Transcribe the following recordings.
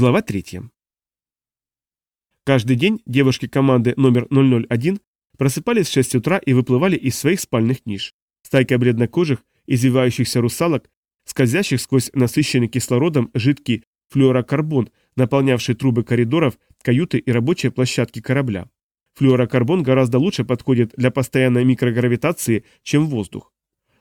Глава 3. Каждый день девушки команды номер 001 просыпались в 6 утра и выплывали из своих спальных ниш. Стайка бледнокожих, извивающихся русалок, скользящих сквозь насыщенный кислородом жидкий флюорокарбон, наполнявший трубы коридоров, каюты и рабочие площадки корабля. Флюорокарбон гораздо лучше подходит для постоянной микрогравитации, чем воздух.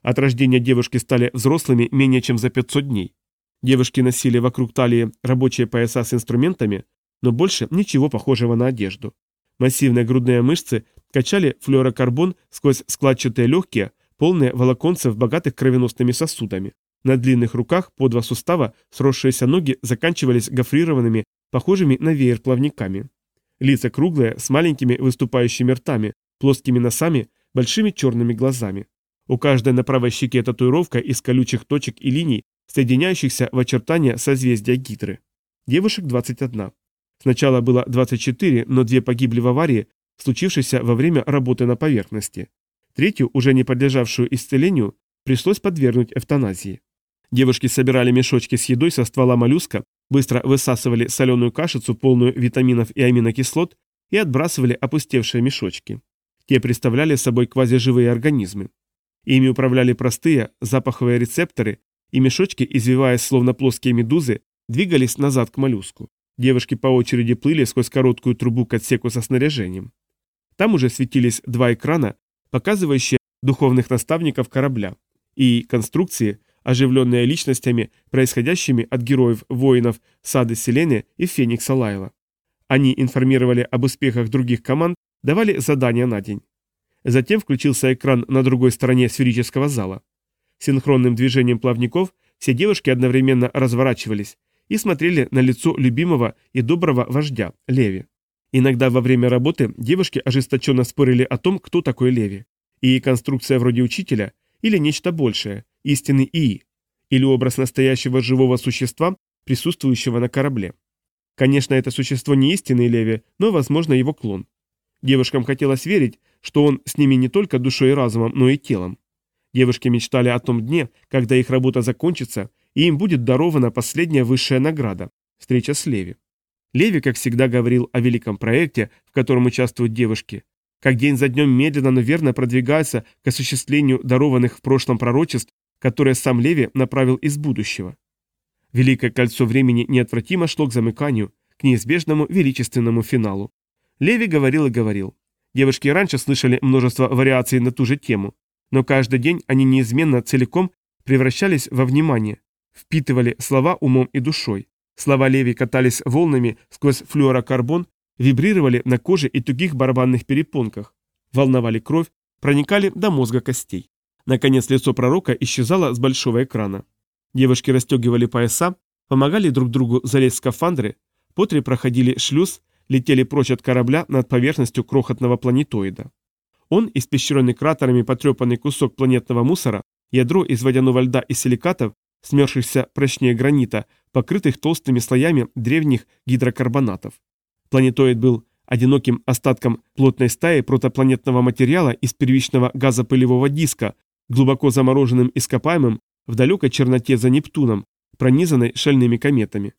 От рождения девушки стали взрослыми менее чем за 500 дней. Девушки носили вокруг талии рабочие пояса с инструментами, но больше ничего похожего на одежду. Массивные грудные мышцы качали флюорокарбон сквозь складчатые легкие, полные волоконцев, богатых кровеносными сосудами. На длинных руках по два сустава сросшиеся ноги заканчивались гофрированными, похожими на веер плавниками. Лица круглые, с маленькими выступающими ртами, плоскими носами, большими черными глазами. У каждой на правой щеке татуировка из колючих точек и линий, соединяющихся в очертания созвездия Гидры. Девушек 21. Сначала было 24, но две погибли в аварии, случившейся во время работы на поверхности. Третью, уже не подлежавшую исцелению, пришлось подвергнуть эвтаназии. Девушки собирали мешочки с едой со ствола моллюска, быстро высасывали соленую кашицу, полную витаминов и аминокислот, и отбрасывали опустевшие мешочки. Те представляли собой квазиживые организмы. Ими управляли простые запаховые рецепторы, и мешочки, извиваясь словно плоские медузы, двигались назад к моллюску. Девушки по очереди плыли сквозь короткую трубу к отсеку со снаряжением. Там уже светились два экрана, показывающие духовных наставников корабля, и конструкции, оживленные личностями, происходящими от героев-воинов Сады Селены и Феникса Лайла. Они информировали об успехах других команд, давали задания на день. Затем включился экран на другой стороне сферического зала. Синхронным движением плавников все девушки одновременно разворачивались и смотрели на лицо любимого и доброго вождя, Леви. Иногда во время работы девушки ожесточенно спорили о том, кто такой Леви. И конструкция вроде учителя, или нечто большее, истинный ИИ, или образ настоящего живого существа, присутствующего на корабле. Конечно, это существо не истинный Леви, но, возможно, его клон. Девушкам хотелось верить, что он с ними не только душой и разумом, но и телом. Девушки мечтали о том дне, когда их работа закончится, и им будет дарована последняя высшая награда – встреча с Леви. Леви, как всегда, говорил о великом проекте, в котором участвуют девушки, как день за днем медленно, но верно продвигается к осуществлению дарованных в прошлом пророчеств, которые сам Леви направил из будущего. Великое кольцо времени неотвратимо шло к замыканию, к неизбежному величественному финалу. Леви говорил и говорил. Девушки раньше слышали множество вариаций на ту же тему, но каждый день они неизменно целиком превращались во внимание, впитывали слова умом и душой. Слова Леви катались волнами сквозь флюорокарбон, вибрировали на коже и тугих барабанных перепонках, волновали кровь, проникали до мозга костей. Наконец лицо пророка исчезало с большого экрана. Девушки расстегивали пояса, помогали друг другу залезть в скафандры, по три проходили шлюз, летели прочь от корабля над поверхностью крохотного планетоида. Он, испещренный кратерами потрепанный кусок планетного мусора, ядро из водяного льда и силикатов, смерзшихся прочнее гранита, покрытых толстыми слоями древних гидрокарбонатов. Планетоид был одиноким остатком плотной стаи протопланетного материала из первичного газопылевого диска, глубоко замороженным ископаемым в далекой черноте за Нептуном, пронизанной шальными кометами.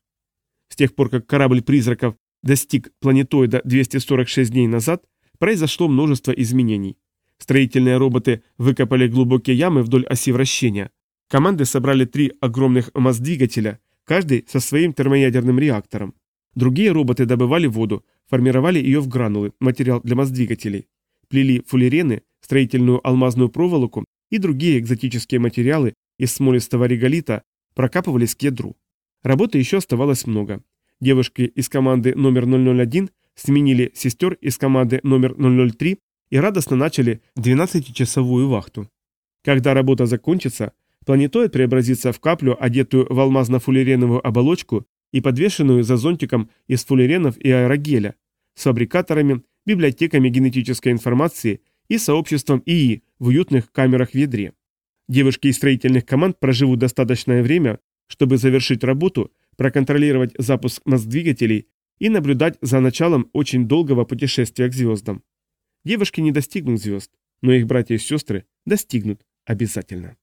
С тех пор, как корабль призраков достиг планетоида 246 дней назад, произошло множество изменений. Строительные роботы выкопали глубокие ямы вдоль оси вращения. Команды собрали три огромных масс-двигателя, каждый со своим термоядерным реактором. Другие роботы добывали воду, формировали ее в гранулы, материал для масс-двигателей. Плели фуллерены, строительную алмазную проволоку и другие экзотические материалы из смолистого реголита прокапывались к ядру. Работы еще оставалось много. Девушки из команды номер 001 сменили сестер из команды номер 003 и радостно начали 12-часовую вахту. Когда работа закончится, планетоид преобразится в каплю, одетую в алмазно-фуллереновую оболочку и подвешенную за зонтиком из фуллеренов и аэрогеля, с фабрикаторами, библиотеками генетической информации и сообществом ИИ в уютных камерах в ядре. Девушки из строительных команд проживут достаточное время, чтобы завершить работу, проконтролировать запуск масс-двигателей и наблюдать за началом очень долгого путешествия к звездам. Девушки не достигнут звезд, но их братья и сестры достигнут обязательно.